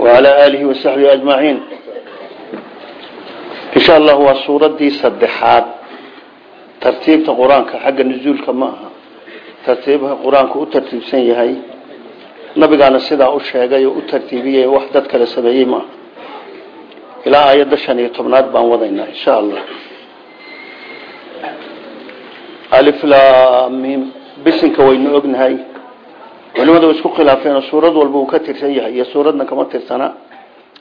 وعلى آله وصحبه أجمعين إن شاء الله هو سورة دي صدحات ترتيب قرآنك حق النزول كماها ترتيبها قرآنك أترتيب سنيهي نبي قال سيدا أشهغي أترتيبية وحدتك لسبعي ما إلى آيات شانية طبنات بان وضعنا إن شاء الله ألف لام ميم بسنك وين أغنهي culimadu isku khilaafeen suurad walba uu ka tirsan yahay iyo suuradna kama tirsana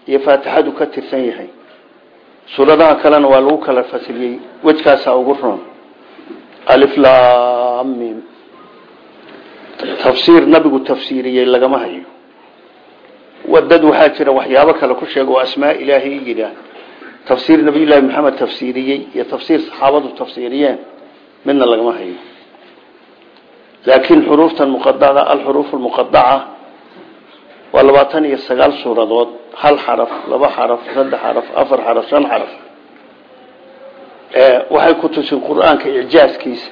iyo faatixadu ka tirsan yahay. Suuradaha kalena waa lagu kala fasiliyey wejkaasaa ugu roon. Aliflamim tafsiir nabigu tafsiiriyey lagama hayo. Dad waxaa jira waxyaabo kale ku sheega oo asmaa ilaahay yidhaah tafsiir nabiyullaahi maxamed tafsiiriyey iyo tafsiir saxaabadu tafsiiriyeen midna lagama hayo laakiin xuruuftan muqadada alxuruuf lmuqadaca waa labaatan iyo sagaal suuradood hal xaraf laba xaraf saddex xaraf afar xaraf shan xaraf. Waxay ku tusin qur'aanka icjaaskiisa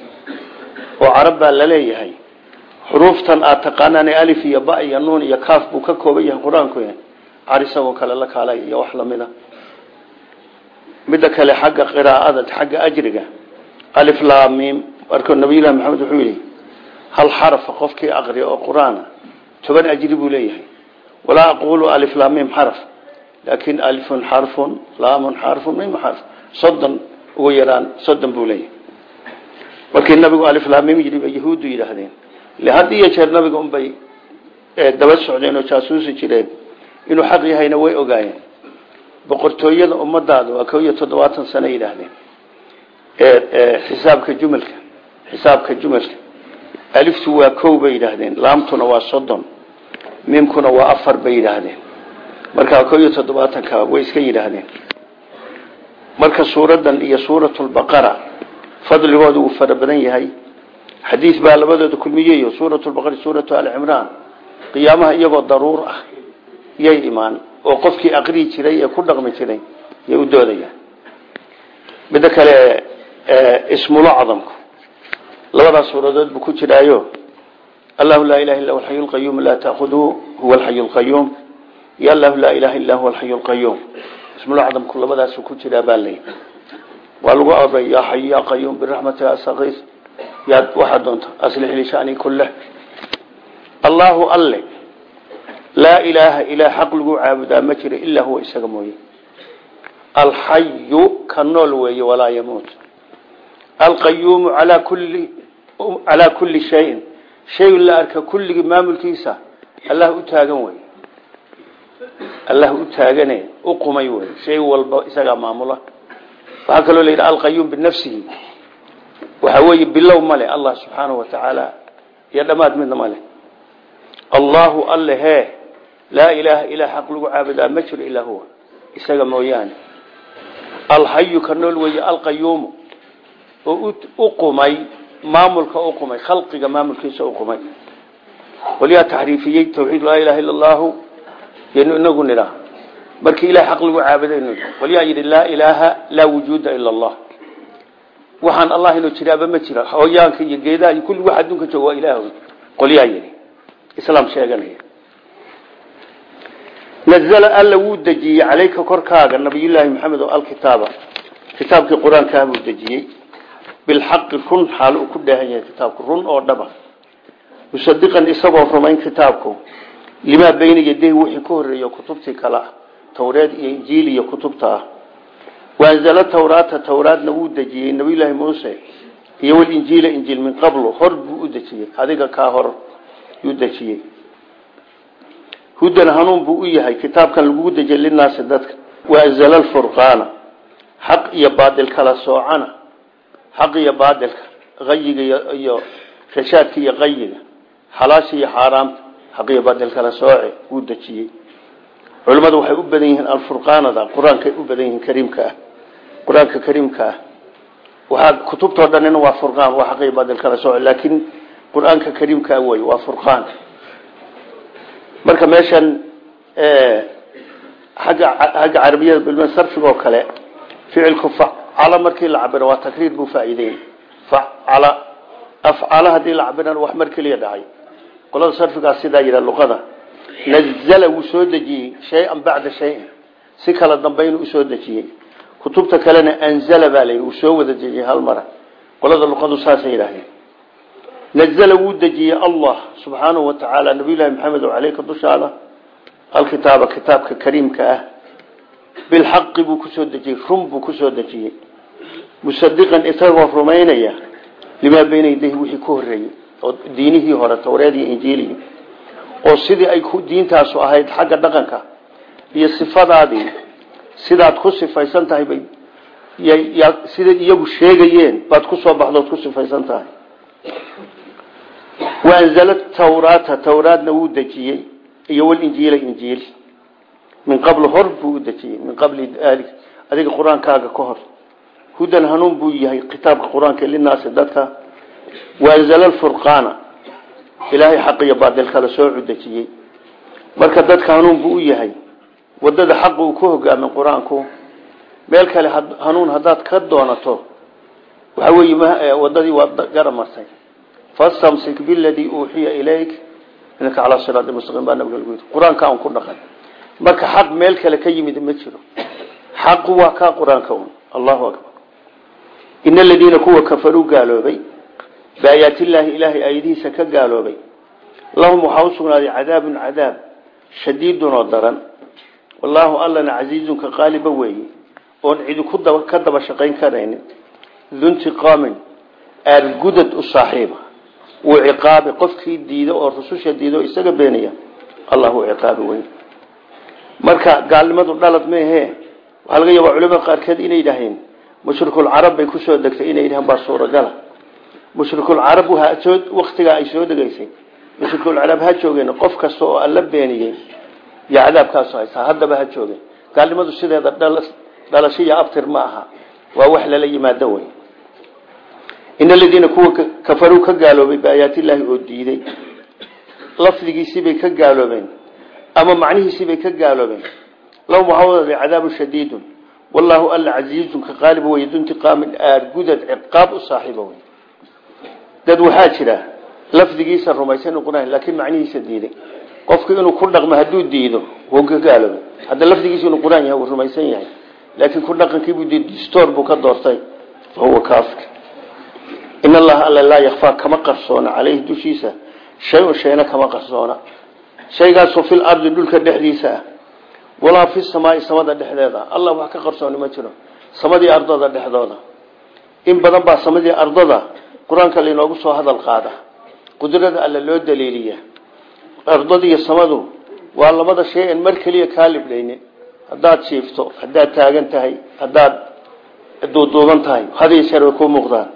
oo carab baa la leeyahay xuruuftan aad taqaanaan alif iyo ba iyo nuun iyo kaaf buu ka kooban yahay qur'aanku car isagoo kale la kaalay iyo wax lamida midda kale xagga qiraa'ada xagga ajriga alif laamim markuu nabiyullahi maxamed wuxuu yihi hal xarafa qofkii aqriya oo qur'aana toban ajri buu leeyahay. Walaa aqulu alif laamim xaraf. Laakin alifun xarfun laamun xarfun mim xarf. Soddon ugu yaraan soddon buu leeyahay. Markii nabigu alif laamim yidhi bay yahuuddu yidhaahdeen. Ile had iyo jeer nabiga unbay daba socdeen oo jaasuusi jireen inuu xaq yahayna way ogaayeen. Boqortooyada ummadaada waa ko iyo toddobaatan sano yidhaahdeen. Xisaabka jumalka xisaabka jumalka aliftu waa kow bay yidhaahdeen laamtuna waa soddon miimkuna waa afar bay yidhaahdeen. Markaa ko iyo toddobaatanka way iska yidhaahdeen. Marka suuradan iyo suuratulbaqara fadligooda uu fara badan yahay. Xadiis baa labadooda kulmiyeyo suuratulbaqara suuratu alcimraan qiyaamaha iyagoo daruur ah yay imaan oo qofkii aqrii jiray ee ku dhaqmi jiray yay u doodayaan. Midda kale ismulacdamku labadaas suuradood buu ku jiraayo. Allahu laa ilaha illa alxayu lqayuum laa taakhuduu huwa alxayu lqayuum iyo allahu laa ilaha illa huwa alxayu lqayuum ismulacdamku labadaasu ku jiraa baa lay. Waa lagu oray yaa xayu yaa qayuum biraxmatika astakiis yaad waxaa doonta aslix li shani kuleh allahu alle laa ilaaha ilaa xaq lagu caabudaa ma jiro ilaa huwa isaga mooye. Alxayu ka nool weeye walaa yamuut alqayuumu alaa kulli calaa kulli shayin. Shay la arka kulligii maamulkiisa allah u taagan wey allah u taagane u qumay wey shay walba isagaa maamula. Waxaa kaloo la yidhi alqayuum binafsihi. Waxaa weeye bilow male allah subxaanahu wa tacaala iyo dhammaad midna male allahu alle hee laa ilaaha ilaa xaq lagu caabudaa ma jiro ilaa huwa. Isaga mooyaane. Alxayu ka nool weeye alqayuumu oo u qumay maamulka u qumay khalqiga maamulkiisa u qumay. Qolyaa taxriifiyey tawxiid laa ilaha illa allahu yaynu inagu nidhaa markii ilahay xaq lagu caabudaynu qolyaa yidhi laa ilaaha laa wujuuda ila allah. Waxaan allah inuu jiraaba ma jira. Hooyaanka iyo geedaha iyo kulli wax adduunka jooga waa ilaah qolyaa yidhi islaam sheeganaya. Nazla alla wuu dejiyey calayka korkaaga nabiyullaahi maxamed oo alkitaaba kitaabkii qur'aankaa buu dejiyey bilxaqi run xaal uu ku dheehan yahay kitaabku run oo dhaba musadiqan isagoo rumayn kitaabku limaa bayna yadayhi wixii ka horreeya kutubtii kale ah towreed iyo injiil iyo kutubta ah waanzala tawraata towraadna wuu dejiyey nabiyullaahi muuse iyo walinjiila injiil min qablu hor buu u dejiyey adiga kaa hor yuu dejiyey hudan hanuun buu u yahay kitaabkan lagugu dejiyey linaasi dadka waanzala alfurqaana xaq iyo baadil kala soocana xaq iyo baadilka qayiga iyo rashaadka iyo qayiga xalaasha iyo xaaraamta xaq iyo baadil kala sooce wuu dejiyey. Culimmadu waxay u badan yihiin alfurqaanada qur'aankay u badan yihiin kariimka ah qur'aanka kariimka ah. Waxaa kutubtao dhanina waa furqaan waa xaq iyo baadil kala sooce laakiin qur'aanka kariimka wey waa furqaan. Marka meeshan agga agga carabiyada bilma sarfigoo kale ficilku facala markii la cabiro waa takriir buu faa'iideyn facala afcala haddii la cabirana wax mar keliya dhacay qolada sarfigaas sidaa yidha luqada nazala wuu soo dejiyey shay-an bacda shayin si kala dambayn u soo dejiyey kutubta kalena anzala baa layidhi uu soo wada dejiyey hal mara qolada luqadu saasay bilxaqi buu ku soo dejiyey run buu ku soo dejiyey musadiqan isagoo rumaynaya limaa bayna yadayhi wixii ka horreeyey oo diinihii hore towreed iyo injiilihii oo sidii ay diintaasu ahayd xagga dhaqanka iyo sifadaadii sidaad ku sifaysan tahay bay siday iyagu sheegayeen baad ku soo baxdood ku sifaysan tahay waanzala tawraata tawraadna wuu dejiyey iyo walinjiila injiil min qabl hor buu u dejiyey min qabli dalik adiga qur'aankaaga ka hor. Hudan hanuun buu yahay kitaabka qur'aanka linaasi dadka. Waanzala alfurqaana. Ilaahay xaq iyo baadil kala soo cudejiyey marka dadka hanuun buu u yahay waddada xaq uu ku hogaamin qur'aanku. Meel kale hanuun haddaad ka doonato waxa weeye wadadii waa garamartay fastamsik biladii uuxiya ilayk. Inaka calaa siraati mustaqim baa nabiga lagu yidhi. Qur'aanka aan ku dhaqan marka xaq meel kale ka yimid ma jiro. Xaqu waa kaa qur'aanka un allahu akbar. Ina aladiina kuwa kafaruu gaaloobay. Biaayaatillaahi ilaahay aayadihiisa ka gaaloobay. Lahum waxaa u sugnaaday cadaabun cadaab shadiidun oo daran. Wallaahu allana casiizun ka qaaliba weeye oon cidi ka daba shaqayn karaynin. Duntiqaamin aargudad u saaxiiba. Wuu ciqaabi qofkii diido oo rususha diido isaga beenaya allah uu ciqaabi weyn marka gaalnimadu dhalad meehe waxaa laga yaabaa culamada qaarkeed inay yidhaaheen mushrikuulcarab bay ku soo degtay inay yidhahaan baa suuragala. Mushrikuulcarab waktigaa ay soo degaysay. Mushrikuulcarab ha joogeen qof kasta oo alla beeniyey iyo cadaabkaasu haysaa haddaba ha joogeen. Gaalnimadu sideeda dhalasho iyo abtir ma aha. Waa wax lala yimaado wey in aladiina kuwa kafaruu ka gaaloobay biaayaatillaahi oo diiday. Lafdigiisibay ka gaaloobeen ama macnihiisibay ka gaaloobeen. Lahum waxaa wadaday cadaabu shadiidun. Wallaahu alla casiizun ka qaaliba wey duntiqaamin aargudad ciqaab u saaxiiba wey dad waxaa jira lafdigiisa rumaysan qur'aan laakiin macnihiisa diiday. Qofku inuu ku dhaqmo hadduu diido wuu ka gaaloobay. Hadda lafdigiisa inuu qur'aan yahay rumaysan yahay. Laakiin ku dhaqankiibuu distoor buu ka doortay. Fahuwa kaafir in allaha alla laa yakfaa kama qarsoona. Caleyhi dushiisa shay-un shayna kama qarsoona shaygaasoo fil ardi dhulka dhexdiisa ah. Walaa fi samaai samada dhexdeeda. Allah wax ka qarsooni ma jiro. Samadii ardada dhexdooda. In badan baa samadii ardada qur'aanka lainoogu soo hadal qaada. Qudrada alla loo daliiliya. Ardada iyo samadu waa labada shay an mar keliya kaa libdhaynin haddaad jiifto haddaad taagan tahay haddaad duuduuban tahay hadiyo jeer way kuu muuqdaan.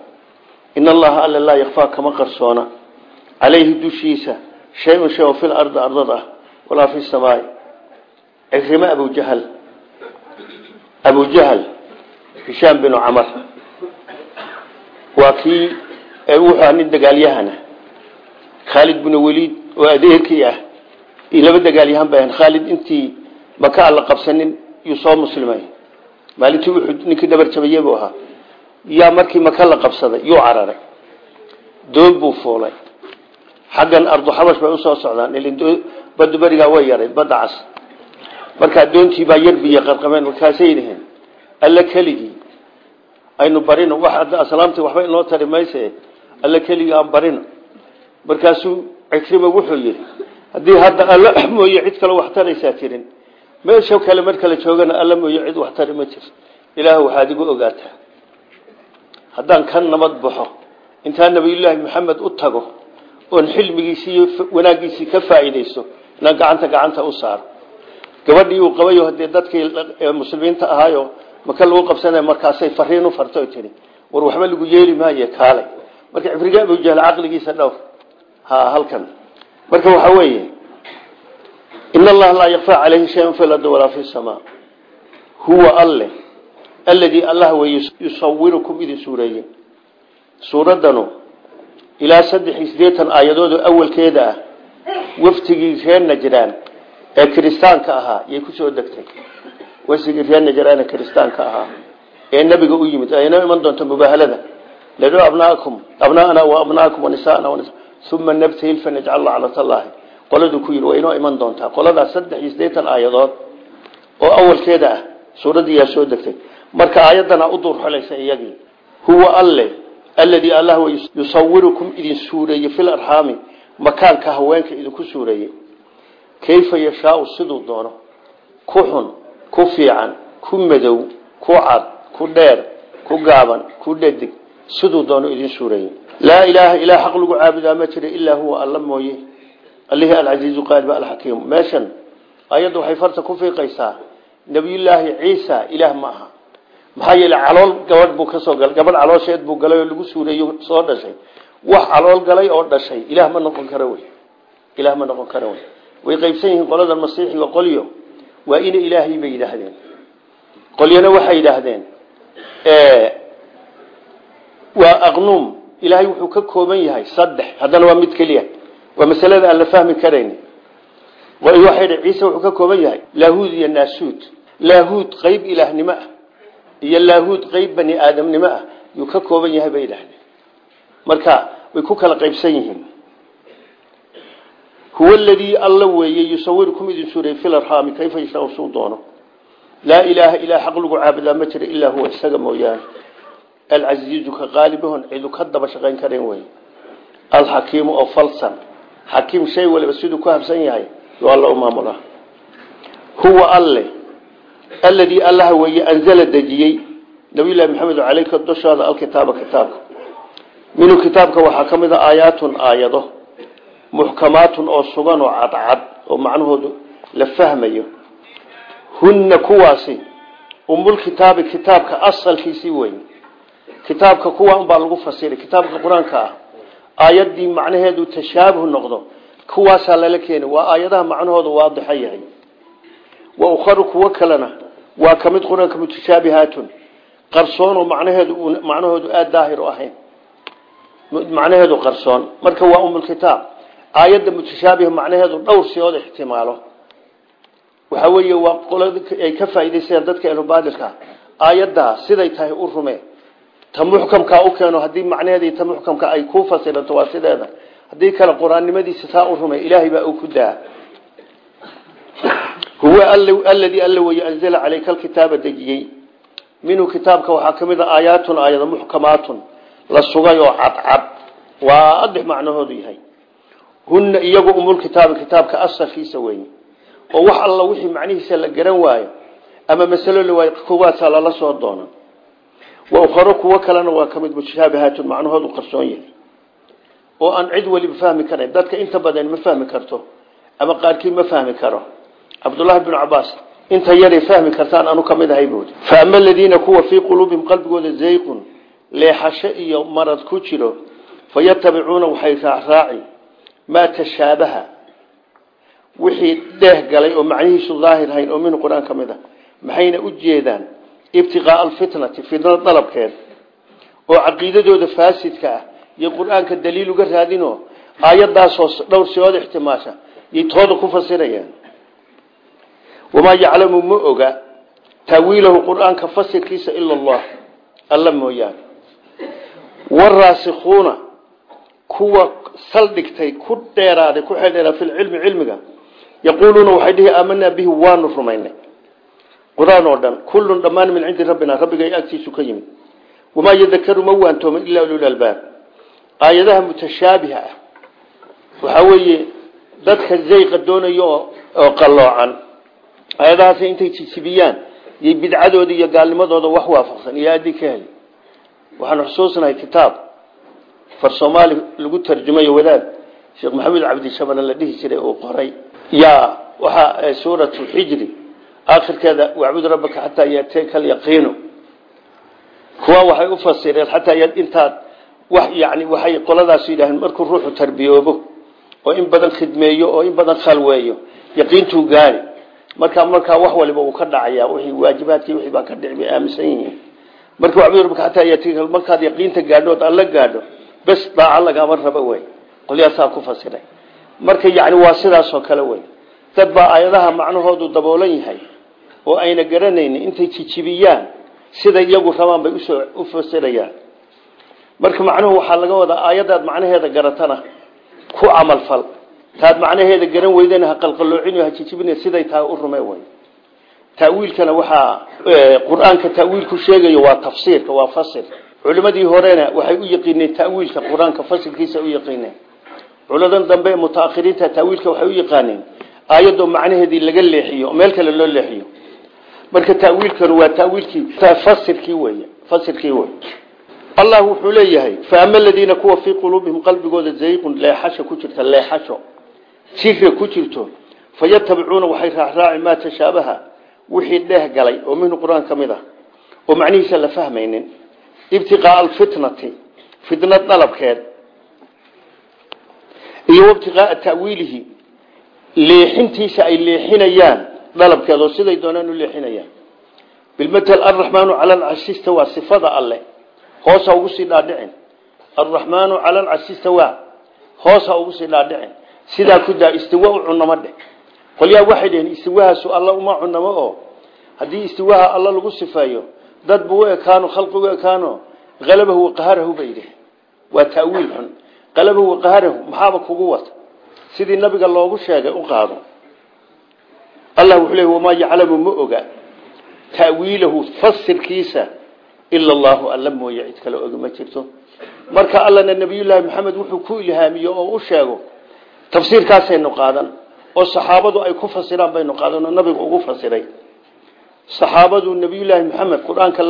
In allaha alla laa yakfaa kama qarsoona. Caleyhi dushiisa shay-un shay oo fil ardi ardad ah walaa fi samaai cikrimo abujahal abujahal hishaam binu camar waa kii wuxuu nin dagaalyahana khaalid binu waliid oo adeerkii ah laba dagaalyahan ba khaalid intii maka alla qabsanin yuu soo muslimay maalintii wuxuu ninkii dhabar jabaye buu ahaa yaa markii maka la qabsaday yuu cararay doon buu fuulay xaggan ardu xabash bay u soo socdaan. Badu berigaa way yarayd badda cas. Markaa doontii baa yarbiya qarqameen markaasay dhaheen alla keligii aynu barino aslaamtii waxba inoo tari mayse alla keligii aan barino. Markaasuu cikrima wuxuu yidhi haddii hadda alla mooye cid kale wax taraysaa jirin meesha kale mar kale joogana alla mooye cid wax tari ma jir ilaah waxaad igu ogaataa. Haddaan ka nabad baxo intaa nabiyullaahi maxamed u tago oon xilmigiisii iyo wanaaggiisii ka faa'iidaysto inaan gacanta gacanta u saaro. Gabadhii uu qabayo hadee dadkii muslimiinta ahaayo maka lagu qabsanay markaasay fariin u farto tiri war waxba lagu yeeli maayo kaalay. Marka cibriga abujahl caqligiisa dhowr. Ha halkan. Marka waxa weeye in allaha laa yakfaa calayhi shayan fi lardi walaa fi samaa. Huwa alle alladii allah wey yusawirukum idin suureeye suuraddanu ilaa saddex iyo siddeetan aayadood oo awalkeeda ah waftigii reer najraan ee kiristaanka ahaa yay ku soo degtay. Waftigii reer najraan ee kiristaanka ahaa ee nabiga u yimid. Aynoo iman doonto mubaahalada. Ladho abnaakum abnaana wa abnaakum wanisaana wanisa uma nabtahil fanajcal lacnat allaahi qoladuu ku yidhi waa inoo iman doontaa. Qoladaas saddex iyo siddeetan aayadood oo awalkeeda ah suuraddiiyaa soo degtay. Marka aayaddana u duurxolaysa iyagii. Huwa alle alladii allah wa yusawirukum idin suureeyey fil arxaami makaanka haweenka idinku suureeyey. Kayfa yashaau siduu doono? Ku xun ku fiican ku madow ku cad ku dheer ku gaaban ku dhadig siduu doono idin suureeyey. Laa ilaaha ilaa xaq lagu caabudaa ma jira ilaa huwa alla mooye. Allihii alcasiizu qaalib alxakiimu meeshan ayadda waxay farta ku fiiqaysaa. Nebiyullaahi ciisa ilaah ma aha maxaa yeele calool gabadh buu ka soo galay gabadh caloosheed buu galay oo lagu suureeyo soo dhashay. Wax calool galay oo dhashay ilaah ma noqon karo wey. Ilaah ma noqon karo wey. Way qaybsan yihiin qoladan masiixiga qolyo. Waa ina ilaahay bay yidhaahdeen. Qolyana waxay yidhaahdeen waa aqnuum. Ilaahay wuxuu ka kooban yahay saddex. Haddana waa mid keliya. Waa masalada aan la fahmi karayn. Waxay ciise wuxuu ka kooban yahay. Laahuud iyo naasuud laahuud qeyb ilaahnimo ah iyo laahuud qeyb bani aadamnimo ah yuu ka kooban yahay bay yidhahdeen marka way ku kala qaybsan yihiin. Huwa aladii alla weeye yusawirukum idin suurey fi larxaami kayfa yashaa suu doono. Laa ilaaha ilaa xaq lagu caabudaa ma jira ilaa huwa isaga mooyaane. Alcasiizu ka qaalibahon cidu ka daba shaqayn karen wey alxakiimu oo falsan. Xakiim shay waliba alladii allaha weeye anzala dejiyey. Nabiyullahi maxamed caleyka dushaada alkitaaba kitaabka minhu kitaabka waxaa ka mid a aayaatun aayado. Muxkamaatun oo sugan oo cadcad oo macnahoodu la fahmayo. Hunna kuwaasi umulkitaabi kitaabka asalkiisii wey kitaabka kuwa unbaa lagu fasiray kitaabka qur'aanka ah. Aayadii macnaheedu tashaabuh noqdo kuwaasaa lala keeni waa aayadaha macnahoodu waadixa yahay wa ukharu kuwo kalena waa ka mid qur'aanka mutashaabihaatun qarsoon oo macnaheedu macnahoodu aada daahir u ahayn. Macnaheedu qarsoon. Marka waa umulkitaab aayadda mutashaabiha macnaheedu dhowr siyood ixtimaalo. Waxa weeye waa qolada ay ka faa'idaysteen dadka ehlubaatilka aayaddaa siday tahay u rume. Ta muxkamkaa u keeno haddii macnaheedii ta muxkamka ay ku fasiranto waa sideeda. Haddii kale qur'aannimadiisa saa u rumay ilaahay uu ku huwa alladii alla weye anzala caleyka alkitaaba dejiyey minhu kitaabka waxaa ka mid a aayaatun aayado muxkamaatun la sugay oo cadcad. Waa adex macnahoodu yahay. Hunna iyagu umulkitaabi kitaabka asalkiisa wey oo wax alla wixii macnihiisa la garan waayo. Ama masalo la waayo kuwaasaa lala soo doona wa ukharo kuwo kalena waa ka mid mutashaabihaatun macnahoodu qarsoon yahay cabdullaahi binu cabaas inta yaray fahmi kartaan anu ka mid ahay buudi fa ama aladiina kuwa fii quluubihim qalbigooda zayqun leexasho iyo marad ku jiro fayatabicuuna waxay raacraaci maa tashaabaha. Wixii dheeh galay oo macnihiisu daahir hayn oo minhu qur'aan ka mid a maxayna u jeedaan ibtiqaaa alfitnati fitna dalabkeed oo caqiidadooda faasidka ah iyo qur'aanka daliil uga raadinoo aayadaasoo dhowr siyood ixtimaasha yay tooda ku fasirayaan wamaa yaclamu ma oga taawiilahu qur'aanka fasirkiisa ila allah alla mooyaane waraasikuuna kuwa saldhigtay ku dheeraaday ku xeldheeraa filcilmi cilmiga yaquuluuna waxay dhihi aamanaa bihi waanu rumaynay qur'aan oo dhan kullun dhammaan min cindi rabbina rabbigay agtiisu ka yimid wamaa yadakaru ma waantoomin ilaa ululaalbaab aayadaha mutashaabiha ah waxaa weeye aayadahaas intay jijibiyaan yay bidcadooda iyo gaalnimadooda wax waafaqsan iyo aadii ka heli. Waxaanu xusuusnahay kitaab far soomaali lagu tarjumayo wadaad. Sheekh maxamed cabdishabana la dhihi jiray uu qoray. Yaa waxaa suuratu xijri aakhirkeeda wacbud rabbaka xataa yateeka alyaqiinu kuwa waxay u fasireen xataa intaad wax yani waxay qoladaas yidhaaheen markuu ruuxu tarbiyoobo oo in badan khidmeeyo oo in badan khalweeyo yaqiintuu gaari markaa markaa wax waliba uu ka dhacaya wixii waajibaadkii wixii baa ka dhici bay aaminsan yihiin. Marka wacbud rabbaka xataa yateeka markaad yaqiinta gaadho ood alla gaadho bes daaca lagama rabo wey qolyaasaa ku fasiray. Marka yani waa sidaasoo kale wey dad baa aayadaha macnahoodu daboolan yahay oo ayna garanaynin intay jijibiyaan sida iyagu rabaan bay u soo u fasirayaan. Marka macnuhu waxaa laga wadaa aayadaad macnaheeda garatana ku camalfal taad macnaheeda garan weydana ha qalqaloocin ha jijibin siday tahay u rume way. Ta'wiilkana waxaa qur'aanka sheegayo waa tafsiirka waa fasir. Culimadii horena waxay u yaqiineen ta'wiilka qur'aanka u yaqiineen. Culadan dambe mutaakhiriinta ta'wiilka waxay u yaqaaneen aayadoo macnaheedii laga leexiyo meel kale loo leexiyo. Marka ta'wiilkanu waa ta'wiilkii fasirkii weeye fasirkii wey allah wuxuu leeyahay fa ama aladiina kuwa fii quluubihim qalbigooda zayqun leexasho ku jirta leexasho jira ku jirto fayatabicuuna waxay raacraaci maa tashaabaha wixii dheeh galay oo minhu qur'aan ka mid ah oo macnihiisa la fahmaynin ibtiqaaa alfitnati fitnad dalabkeed iyo ibtiqaaa ta'wiilihi leexintiisa ay leexinayaan dalabkeed oo siday doonaan u leexinayaan. Bilmatal alraxmaanu cala alcarshi istawaa sifada alle hoos ha ugu sii dhaadhicin. Alraxmaanu cala alcarshi istawaa hoos ha ugu sii dhaadhicin sidaa ku daa istiwa u cunamo dheh qolyaa waxay dhaheen istiwahaasu alla uma cunamo oo haddii istiwaha alla lagu sifeeyo dad buu ekaano khalqi ekaano qalabahu waqaharahu bay dheh waa ta'wiil xun. Waqaharahu maxaaba kugu wata? Sidii nabiga loogu sheegay u qaado. Allah wuxuu leey wamaa yaclamu ma oga. Ta'wiilahu fasirkiisa ila allahu alla mooye cid kale jirto. Marka allana nabiyullaahi maxamed wuxuu ku ilhaamiyo oo u sheego tafsiirkaasaynu qaadan oo saxaabadu ay ku fasiraan baynu qaadan oo nabigu ugu fasiray. Saxaabadu nabiyullaahi maxamed qur'aanka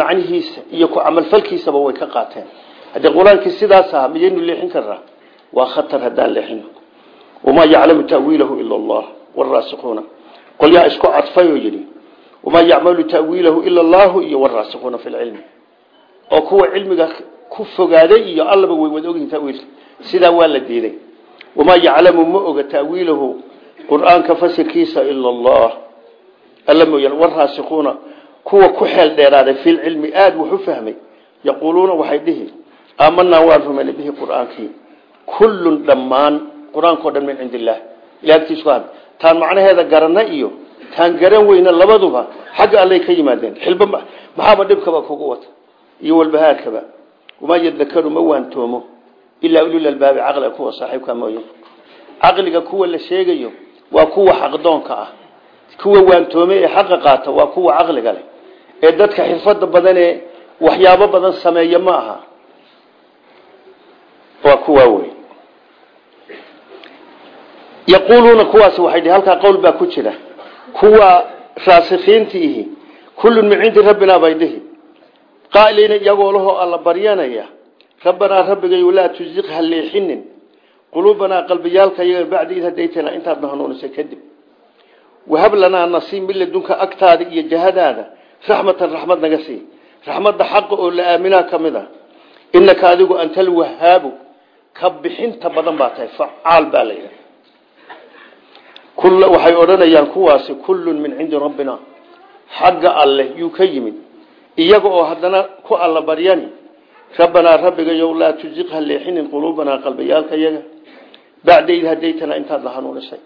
macnihiisa iyo ku camalfalkiisaba way ka qaateen. Haddii qur'aankii sidaas aha miyaynu leexin karnaa waa khatar haddaan leexino. Wamaa yaclamu ta'wiilahu ila allah waraasikuuna qolyaa isku cadfay oo yidhi wamaa yacmalu ta'wiilahu ila allahu iyo waraasikuuna fi lcilmi oo kuwa cilmiga ku fogaaday iyo allaba way wada ogyihiin tawiilka sidaa waa la diiday. Wamaa yaclamu ma oga ta'wiilahu qur'aanka fasirkiisa ila allah alla mooyaan kuwa ku xeel dheeraaday fi lcilmi aada wax u fahmay. Yaquuluuna waxay dhihi aamanaa waan rumaynay bihi qur'aankii kullun dhammaan qur'aankao dhan min cindi illaah taan macnaheeda garana iyo taan garan weyna labaduba xagga allay ka yimaadeen. Xilba maxaaba dhibkaba kugu wata iyo walbahaarkaba wamaa yadakaru ma waantoomo ilaa ulul albaabi caqliga kuwa saaxiibka mooye caqliga kuwa la sheegayo waa kuwa xaqdoonka ah kuwa waantoome ee qaata waa kuwa caqliga leh ee dadka xirfada badan ee waxyaabo badan sameeya ma aha waa kuwaa wey yaquuluuna kuwaasi waxay halkaa qowl baa ku jira kuwa raasikiintiihi kullun min cindi rabbinaa bay dhihi qaa'iliina alla baryanaya rabbanaa rabbigayu laa tuziq ha leexinin quluubanaa qalbiyaalka iyaga bacdi id hadaytana intaadna hanuunisay kadib. Wahab lanaa nasiib min ladunka agtaada iyo jahadaada. Raxmatan raxmad naga sii. Raxmadda xaqa oo la aaminaa ka mid a. Inaka adigu anta alwahaabu ka bixinta badan baa tahay facaal baa la yidhaha waxay odhanayaan kuwaasi kullun min cindi rabbina. Xagga alleh yuu ka yimid. Iyaga oo haddana ku alla rabbanaa rabbigayow laa tuziq ha leexinin quluubanaa qalbayaalka yaga bacda id hadaytana intaad la hanuunisay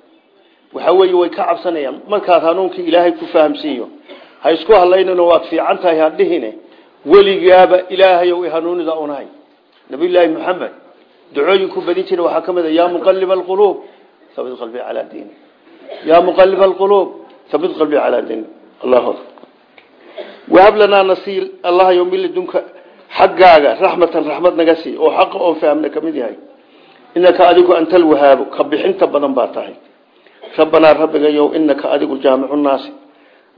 waxa weeye way ka cabsanayaan. Markaad hanuunkii ilaahay ku fahamsiiyo ha isku hadlaynano waad fiican tahay hadhihine weligaaba ilaahayow hanuunida u nahay nabiyullaahi maxamed ducooyinku badin jira waxaa ka mid a yaa muqaliba alquluub habit qalbi calaa diini yaa muqaliba alquluub habit qalbi calaa diini allahu wahab lanaa nasiil xaggaaga raxmatan raxmad naga sii oo xaqa oon fahamna ka mid yahay. Inaka adigu anta alwahaabu ka bixinta badan baa tahay. Rabbanaa rabbigayow inaka adigu jaamicu naasi.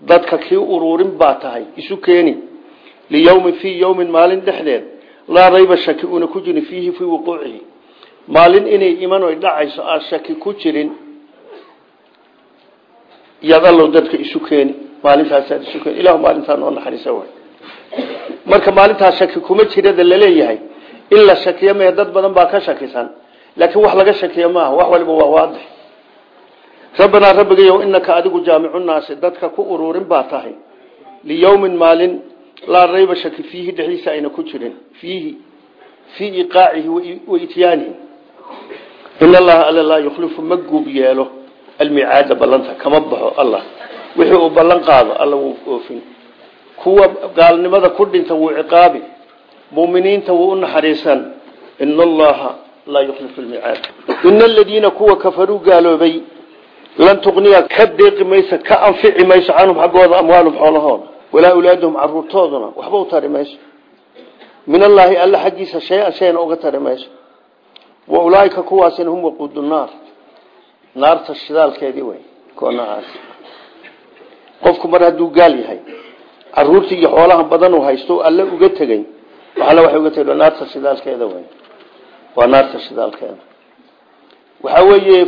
Dadka kii uruurin baa tahay isu keeni. Liyowmin fii yowmin maalin dhexdeed. Laa rayba shaki una ku jirin fiihi fii wuquucihi. Maalin inay iman oy dhacayso aan shaki ku jirin yadallow dadka isu keeni. Maalintaasaad isu keeni. Maalintaa noo naxariisa marka maalintaa shaki kuma jirada la leeyahay in la shakiyo mee dad badan baa ka shakisan. Laakiin wax laga shakiyo maaha wax waliba waa waadix. Rabbanaa rabbigayow inaka adigu jaamicu naasi dadka ku uruurin baa tahay. Liyowmin maalin laa rayba shaki fiihi dhexdiisa ayna ku jirin. Fiihi fii iqaacihi wa ityaanihi in allaha alla laa yukhlifu ma guub yeelo almicaada ballanta kama baxo allah. Wixii uu ballan qaado alla wuu oofin kuwa gaalnimada ku dhinta wuu ciqaabi muminiinta wuu u naxariisan. In allaha laa yukhlifu lmicaad ina aladiina kuwa kafaruu gaaloobay lan tuqniya ka deeqi mayso ka anfici mayso canhum xaggooda amwaalum xoolahooda. Walaa awlaaduhum caruurtooduna waxba u tari mayso. Min allaahi alla xaggiisa shay-an shayna uga tari mayso. Wa ulaaika kuwaasina hum waquudu naar. Naarta shidaalkeedii wey kuwa noocaas qofku mar hadduu gaal yahay caruurtii iyo xoolaha badan uu haysto alle uga tegey waxaale waxay uga tegay naarta shidaalkeeda wey waa naarta shidaalkeeda. Waxaa weeye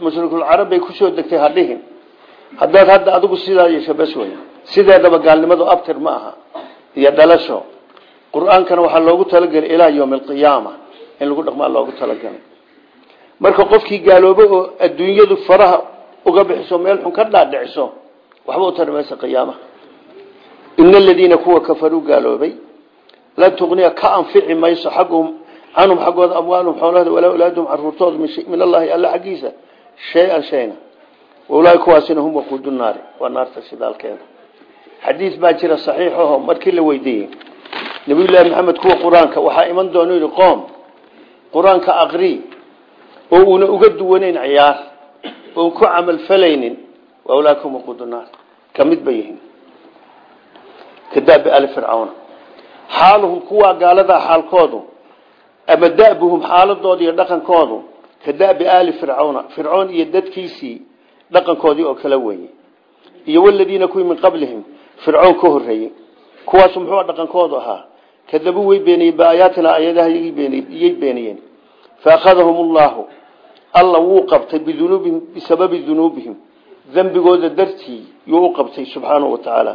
mushrikulcarab bay ku soo degtay hadhihin. Haddaad hadda adigu sidaa yeesho bas wey sideedaba gaalnimadu abtir ma aha. Iyo dhalasho. Qur'aankana loogu talagelay ilaa yowmi alqiyaama in lagu dhaqmaa loogu talagalay. Marka qofkii gaaloobo oo adduunyadu faraha uga bixiso meel xun ka dhaadhiciso waxba u tari qiyaamaha ina aladiina kuwa kafaruu gaaloobay lan tuqniya ka anfici mayso xaggum canhum xaggooda amwaalum xoolahooda walaa awlaadum caruurtooda min allahi alla xaggiisa shay-an shayna waulaai kuwaasina hum waquudu naari waa naarta shidaalkeeda xadiis baa jira saxiixaho markii la weydiiyey nabiyullaahi maxamed kuwa qur'aanka waxaa iman doona yihi qoom qur'aanka aqri oo uuna uga duwanayn ciyaar oon ku camal falaynin hum waquudu naar ka bay yihiin kadaabi ali fircawna xaaluhum kuwaa gaaladaa xaalkoodu ama dabuhum xaaladooda iyo dhaqankoodu ka dabi aali fircawna fircoon iyo dadkiisii dhaqankoodii oo kala weeye iyo waladiina kuwii min qablihim fircoon ka horeeyey kuwaas muxuu dhaqankoodu ahaa kadabuu way beeniyeen biaayaatina ayadaha iyay beeniyeen faakhadahum llahu alla wuu qabtay bidunuubihim bisababi dunuubihim dembigooda dartii yuu u qabtay subxaanahu wa tacaala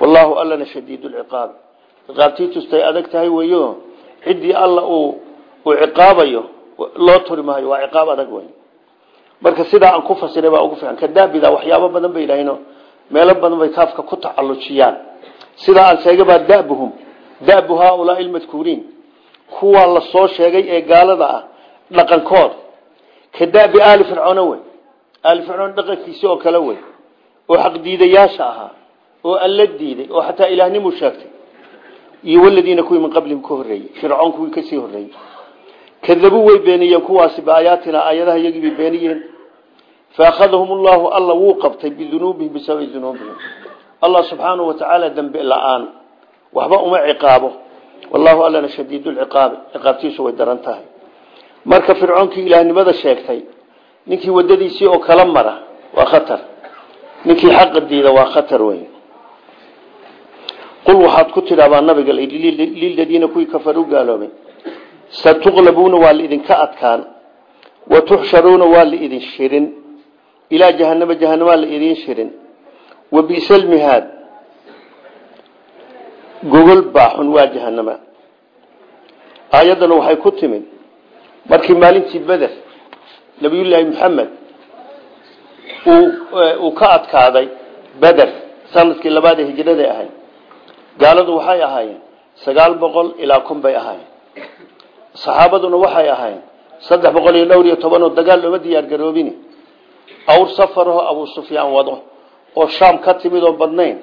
wallahu allana shadiid lciqaab ciqaabtii tustay adag tahay weyo ciddii alla uu ciqaabayo loo turi maayo waa ciqaab adag wey marka sidaa aan ku fasiray baa ugu fiican. Kadaabida waxyaabo badan bay yidhaaheen meelo badan bay kaafka ku tacallujiyaan. Sidaa aan sheegay baa dabuhum dabu haaulaai lmadkuuriin kuwa la soo sheegay ee gaalada ah dhaqankood. Ka dabi aali fircoona wey aali fircoon dhaqankiisi oo kale wey oo xaqdiidayaasha ahaa oo alla diiday oo xataa ilaahnimu sheegtay iyo waladiina kuwii min qablihim ka horreeyey fircoon kuwii ka sii horreeyey. Kadabuu way beeniyeen kuwaasi biaayaatina aayadaha iyagii bay beeniyeen faakhadahum llahu alla wuu qabtay bidunuubihim bisababi dunuubihim. Allah subxaanahu wa tacaala dembe la'aan waxba uma ciqaabo. Wallahu allana shadiid lciqaabi ciqaabtiisu way daran tahay. Marka fircoonkii ilaahnimada sheegtay ninkii wadadiisii oo kala mara waa khatar. Ninkii xaqa diida waa khatar wey qul waxaad ku tidhaabaa nabiga liladiina kuwii kafaruu gaaloobay satuqlabuuna waa laidinka adkaan wa tuxsharuuna waa laidin shirin ilaa jahanama jahanamaa laidin shirin wa bisalmihaad gogol baaxun waa jahanama aayaddana waxay ku timid. Markii maalintii beder nabiyullaahi maxamed uu ka adkaaday beder sannadkii labaad ee hijraday ahayd gaaladu waxay ahaayeen sagaal boqol ilaa kun bay ahaayeen saxaabaduna waxay ahaayeen saddex boqol iyo dhowr iyo toban oo dagaal looma diyaar garoobin. Awr safaraho abuu sufyaan wado oo shaam ka timid oo badnayn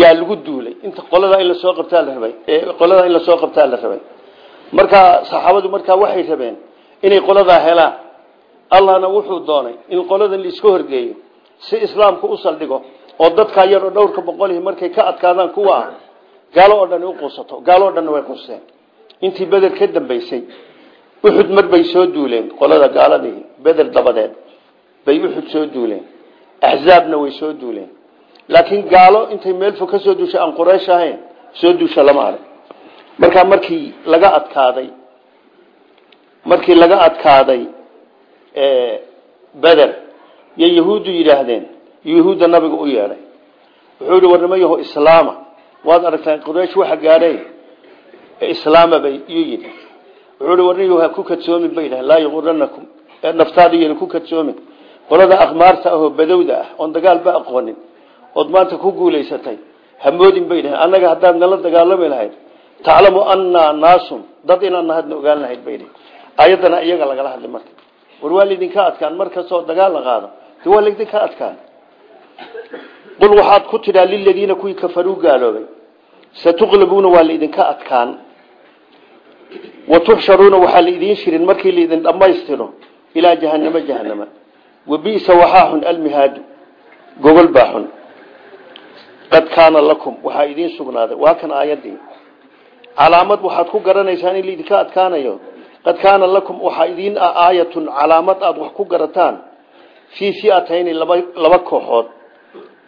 yaa lagu duulay. Inta qoladaa in la soo qabtaa la rabay qoladaa in la soo qabtaa la rabay. Markaa saxaabadu markaa waxay rabeen inay qoladaa helaan. Allahna wuxuu doonay in qoladan laiska horgeeyo si islaamku u saldhigo oo dadkaa yaroo dhowrka boqolihi markay ka adkaadaan kuwa ah gaalo oo dhani u quusato. Gaalo o dhanna way quusteen intii beder ka dambaysay uxud mar bay soo duuleen qolada gaaladii beder dabadeed bay uxud soo duuleen. Axzaabna way soo duuleen. Laakiin gaalo intay meel fog ka soo duushay aan quraysh ahayn soo duusha lama arag. Markaa markii laga adkaaday markii laga adkaaday beder yay yahuuddu yidhaahdeen yahuudda nabiga u yeedhay wuxuu yihi warnimo yaho islaama. Waad aragtaan quraysh waxa gaadhay? Islaama bay iyuu yidhi. Wuxuu hi warniyo ha ku kadsoomin bay dhahen laa yaquranakum naftaada yena ku kadsoomin. Qolada akhmaarta ahoo badowda ah oon dagaalba aqoonin. Ood maanta ku guulaysatay. Hamoodin bay dhahen annaga haddaad nala dagaalami lahayd taclamu annaa naasun. Dad inaan nahadna ogaan lahayd bay dhihi ayaddana iyaga lagala hadlay marka war waa laydinka adkaan. Mar kastoo dagaal la qaado de waa laydinka adkaan qul waxaad ku tidhaa liladiina kuwii kafaruu gaaloobay satuqlabuuna waa laydinka adkaan wa tuxsharuuna waxaa laidiin shirin markii laidin dhammaystiro ilaa jahanamo jahanama wa bisa waxaa xun almihaadu gogol baa xun qad kaana lakum waxaa idiin sugnaaday waa kan aayadii calaamad waxaad ku garanaysaan in laidinka adkaanayo qad kaana lakum waxaa idiin aayatun calaamad aada wax ku garataan fii fiatayni laba kooxood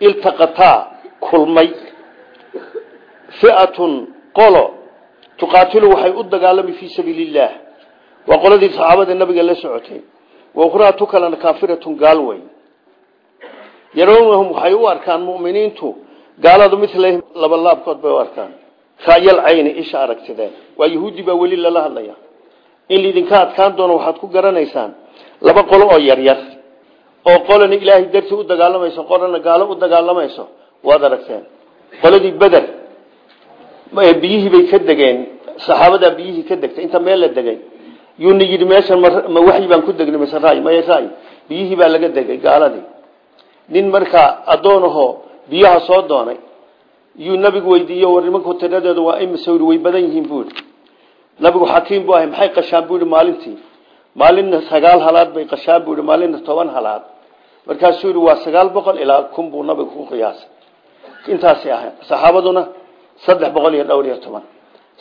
iltaqataa kulmay. Fiatun qolo. Tuqaatilu waxay u dagaalami fii sabiili illaah waa qoladii saxaabada nabiga la socotay. Waukhraa tu kalena kaafiratun gaal wey yarownahum waxay u arkaan muminiintu gaaladu milahim laba laabkood bay u arkaan. Raayal cayni isha aragtideen. Waa yahuudi baa weli lala hadlaya in laidinka adkaan doono waxaad ku garanaysaan laba qolo oo yaryar oo qolana ilaahay dartii u dagaalamayso qolana gaalo u dagaalamayso waad aragteen. Qoladii beder biyihii bay ka degeen saxaabadaa biyihii ka degtay inta meel la degay. Yuuna yidhi meeshan ma waxyi baan ku degnay mase ray may ray biyihii baa laga degay gaaladii. Nin markaa addoonahoo biyaha soo doonay yuu nabigu weydiiye war nimanku waa imise way badan yihiin buui nabigu xakiim bu ahay maxay qashaan? buui maalintii maalinna sagaal halaad bay qashaan buui maalinna toban halaad markaasuu yihi waa sagaal boqol ilaa kun buu nabigu ku qiyaasay. Intaasi ahay saxaabaduna saddex boqol iyo dhowr iyo toban.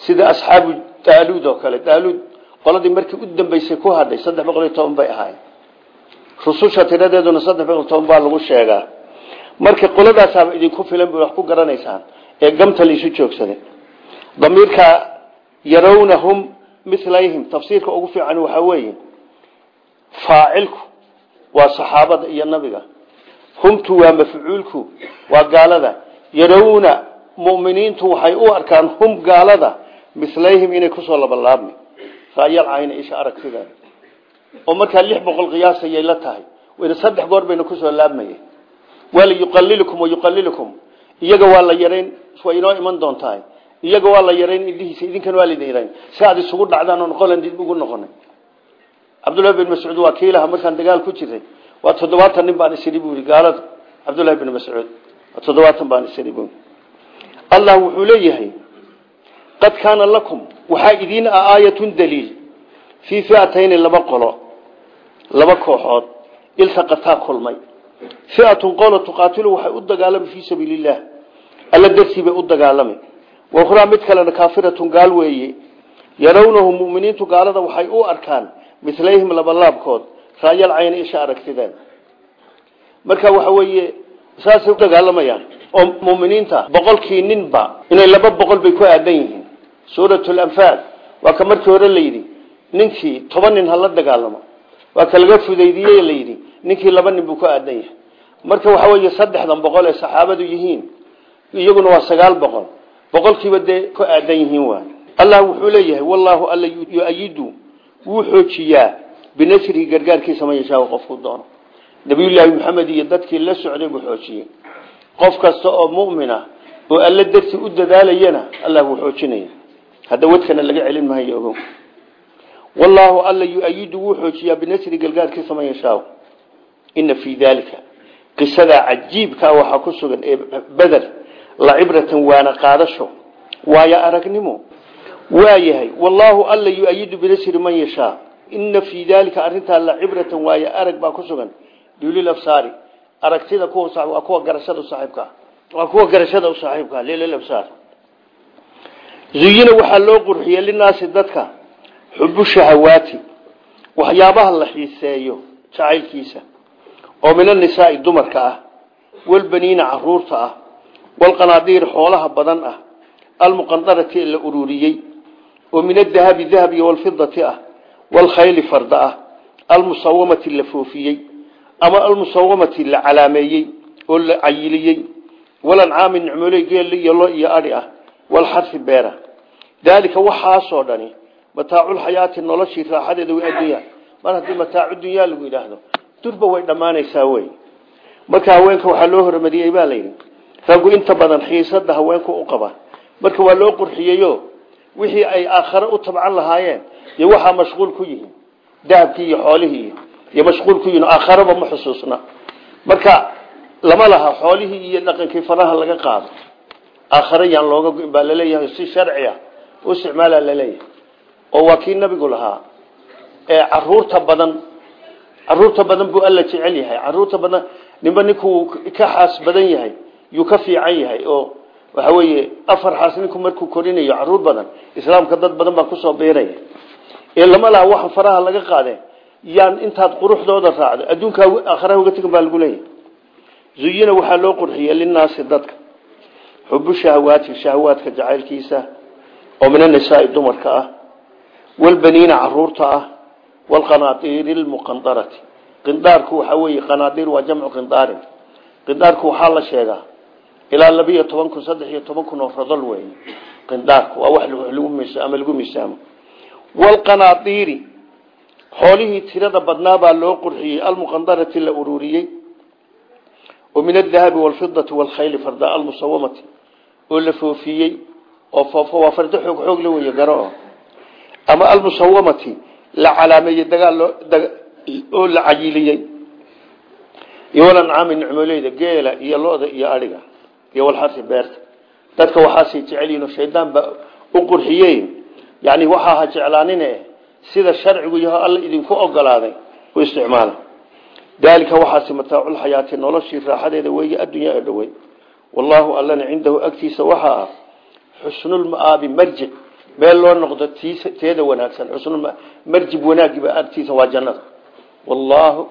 Sida asxaabu daaluud oo kale daaluud qoladii markii u dambeysay ku hadhay saddex boqol iyo toban bay ahaayeen. Rususha tiradeeduna saddex boqol iyo toban baa lagu sheegaa. Marka qoladaasaaba idinku filan bu wax ku garanaysaan ee gamta laisu joogsaday damiirka yarawnahum milayhim tafsiirka ugu fiican waxaa weeye faacilku waa saxaabada iyo nabiga. Humtu waa mafcuulku waa gaalada. Yarawna muminiintu waxay u arkaan hum gaalada milayhim inay ku soo labalaabmi raayal cayna isha aragtida oo markaa lix boqol qiyaasayay la tahay. Wayna saddex goor bayna ku soo laabmaya waa layuqalilkum wayuqalilkum iyaga waa la yarayn way inoo iman doontahay. Iyaga waa la yarayn indhihiisa idinkan waa laydin yarayn. Si isugu dhacdaan oon qolan dib ugu noqonay cabdullahi bin mascuud waa markaan dagaal ku jiray. Waa toddobaatan nin baan isiri gaalada. Cabdullahi bin mascuud toddobaatan baan isiri allah wuxuu leeyahay qad kaana lakum waxaa idiin ah aayatun daliil. Fii fiatayni laba qolo laba kooxood iltaqataa kulmay. Fiatun qolo tuqaatilu waxay u dagaalami fii sabiili illah alla dartii bay u dagaalami wakhraa mid kalena kaafiratun gaal weeye. Yarawnahum muminiintu gaalada waxay u arkaan milayhim labalaabkood raayal cayna isha aragtideen. Marka waxa weeye saasay u dagaalamayaan oo muminiinta boqolkii ninba inay laba boqol bay ku aadan yihiin. Suurat lanfaal waa ka markii hore layidhi ninkii toban nin hala dagaalamo waa ka laga fudaydiye layidhi ninkii laba nin buu ku aadan yahay. Marka waxa weeye saddexdan boqol ee saxaabadu yihiin iyaguna waa sagaal boqol boqolkiiba dee ku aadan yihiin waay. Allah wuxuu leeyahay wallaahu alla yuayidu wuu xoojiyaa binasrihi gargaarkiisa man yashaa qofku doono. Nabiyullaahi maxamed iyo dadkii la socday buu xoojiyey. Qof kasta oo mu'mina oo alla dartii u dadaalayana allah wuu xoojinaya hadda wadkana laga celin maayo ogow. Wallaahu alla yuayidu wuu xoojiyaa binasri gargaarkiisa man yashaa ina fii daalika qisadaa cajiibkaa ku sugan ee beder lacibratan waana qaadasho. Waayo aragnimo waayahay wallaahu alla yuayidu binasri man yashaa. Ina fii daalika arintaa lacibratan waayo arag baa ku sugan. Lilabsaari aragtida kuwa kuwa garashada saaxiibka waa garashada u saaxiibka lilabsaar zuyina waxaa loo qurxiyey linaasi dadka. Xubu shahawaati. Waxyaabaha la xiiseeyo jacaylkiisa. Oo min anisaai dumarka ah. Walbaniina carruurta ah. Walqanaadiir xoolaha badan ah. Almuqandarati ee la ururiyey oo min adahabi dahab iyo walfidati ah walkhayli farda ah almusawamati la foofiyey ama almusawamati la calaameeyey oo la cayiliyey walancaami nicmooley geeli iyo lo iyo adhi ah walxarfi beera. Daalika waxaasoo dhani mataaculxayaati noloshii raaxadeeda way addunya mar haddii mataacu dunyaa lagu yidhaahdo durba way dhammaanaysaa wey. Marka haweenka waxaa loo hormariyey baa layidhi raggu inta badan wixii ay aakhare u tabcan lahaayeen iyo waxaa mashquul ku yihiin dahabkii iyo xoolihii iyo mashquul ku yihiin aakhareba ma xusuusna. Marka lama laha xoolihii iyo dhaqankii faraha laga qaado. Aakhare yaan looga baa la leeyahay si sharci ah u isticmaala la leeyahay oo waa kii nabigu lahaa. Ee carruurta badan carruurta badan buu alla jecel yahay. Caruurta badan ninba ninkuu ka xaas badan yahay yuu ka fiican yahay oo waxa weeye afar xaas ninku markuu korinayo carruur badan islaamka dad badan baa ku soo biiraya ee lama laha waxa faraha laga qaade yaan intaad quruxdooda raacdo adduunka aakhiraha uga tegan baa lagu leeyahay. Zuyina waxaa loo qurxiyey linaasi dadka. Xubu shahawaati shahawaadka jacaylkiisa oo min anisaai dumarka ah. Walbaniina carruurta ah walqanaadiiri lmuqandarati qindaarku waxaa weeye qanaadiir waa jamcu qindaarin qindaarku waxaa la sheegaa ilaa labiyo toban kun saddex iyo toban kun oo rodol wey qindaarku waa wax ama lagu misaamo walqanaadiiri xoolihii tirada badnaa baa loo qurxiyey. Almuqandarati la ururiyey. Oo min adahabi walfidati walkhayli farda almusawamati oo la foofiyey. Oo foofo waa fardo xoog xoog la weeye garo. Ama almusawamati la calaameeyey dagaal oo la cayiliyey iyo walancaami nicmoleyda geela iyo loda iyo adhiga iyo walxarsi beerta. Dadka waxaasay jecelyihin shaydaan baa u qurxiyey. Yani waxaa ha jeclaanine sida sharcigu yaho alla idinku ogolaaday u isticmaala. Daalika waxaasi mataaculxayaati noloshii raaxadeeda weeye addunya ee dhowey wallaahu allana cindahu agtiisa waxaa ah xusnulmaabi marjic meel loo noqdo teeda wanaagsan. Marjib wanaagiba agtiisa waa jannada wallaahu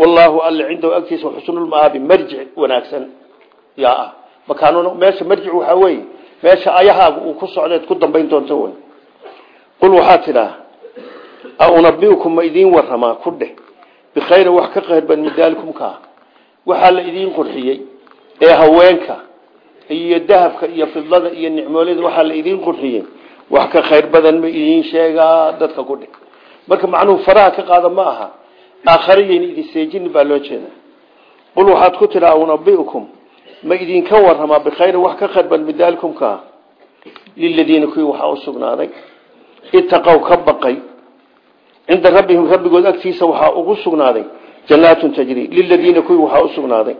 wallaahu alla cindahu agtiisa xusnulmaabi marjic wanaagsan. Yaa ah. Makaanuna meesha marjic waxaa weeye meesha ayahaaga uu ku socdeed ku dambayn doonto wey qul waxaa tidhaa aunabiukum ma idiin waramaa ku dheh bikhayra wax ka qayrban min daalikum kaa waxaa la idiin qurxiyey ee haweenka iyo dahabka iyo fidlada iyo nicmoolada waxaa la idiin qurxiyey. Wax ka khayr badan ma idiin sheegaa dadka ku dheh marka macnuhu faraha ka qaada ma aha aakharayeyn idin seejini baa loo jeeda. Qul waxaad ku tidhaa aunabiukum ma idinka waramaa bikhayra wax ka qayrban min daalikum kaa liladiina kuwii waxaa u sugnaaday. Itaqow ka baqay. Cinda rabbihim rabbigood agtiisa waxaa ugu sugnaaday. Jannaatun tajri liladiina kuwii waxaa u sugnaaday.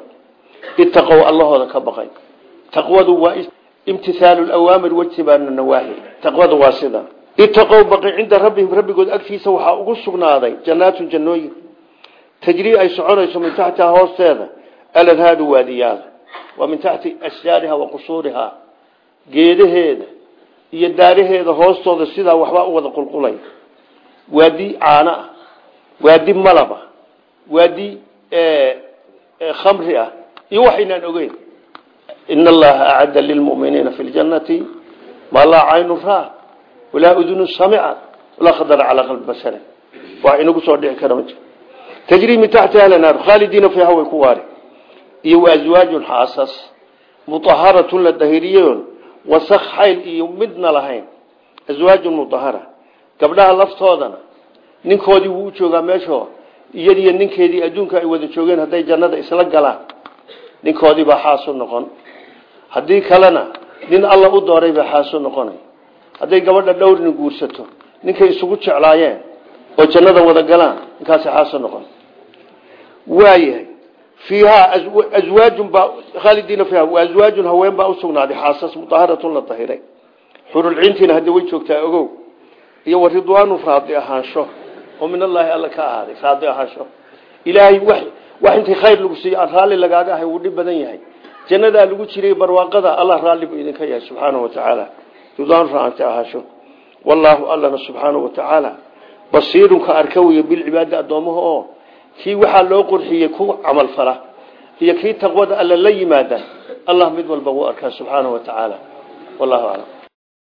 Itaqow allahooda ka baqay. Taqwadu waa imtisaalu lawaamir wajtibaanu nawaahi taqwadu waa sida. Itaqow baqay. Cinda rabbihim rabbigood agtiisa waxaa ugu sugnaaday. Jannaatun jannooyin tajrii ay soconayso min taxtiha hoosteeda aladhaadu waadiyaal waa min taxti ashjaariha wa qusuuriha geedaheeda iyo daaraheeda hoostooda sidaa waxbaa u wada qulqulay waadi caano ah waadi malaba waadi khamri ah iyo waxaynaan ogeyn ina allaha acadda lilmuminiina fi ljannati maa laa caynu raa walaa udunu samicat walaa khadara calaa qalbi bashari wax inagu soo dhici kara ma jiro tajrii min taxtiha lanaaru khaalidiina fiiha way ku waari. Iyo waaswaajun xaasas muaharatun la dahiriyeon wasak xayl iyo midna lahayn. Aswaajun mudahara gabdhaha laftoodana ninkoodii wuu u joogaa meesho iyadiyo ninkeedii adduunka ay wada joogeen hadday jannada isla galaan ninkoodii baa xaasu noqon. Haddii kalena nin alla u dooray baa xaasu noqonay. Hadday gabadha dhowrni guursato ninkay isugu jeclaayeen oo jannada wada galaan ninkaasi xaasu noqon. Waayahay fiihaa aswaajun baa khaalidiina fiiha aswaajun haween baa usugnaaday xaasas mudaharatun la dahiray xurulciintiina hadda way joogtaa ogow. Iyo wa ridwaanu ahaansho oo min allaahi alla ka ahaaday raadi ahaansho. Ilaahay wax wax intii khayr lagu siiyo aan raalli lagaaga ahay wuu dhib badan yahay. Jannadaa lagu jiray barwaaqada allah raalli buu idinka yahay subxaanahu watacaala ridwaanu raadi ahaansho. Wallaahu allana subxaanahu watacaala basiirun ka arka weeye bilcibaadi addoomaha oo kii waxaa loo qurxiyey ku camal fala iyo kii taqwada alla la yimaada allah mid walba wuu arkaa subxaanahu watacaala wallahu aclam